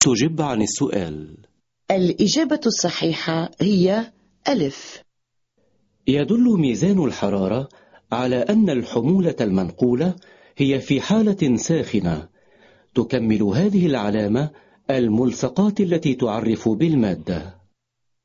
تجب عن السؤال. الإجابة الصحيحة هي ألف. يدل ميزان الحرارة على أن الحمولة المنقولة هي في حالة ساخنة. تكمل هذه العلامة الملصقات التي تعرف بالمادة.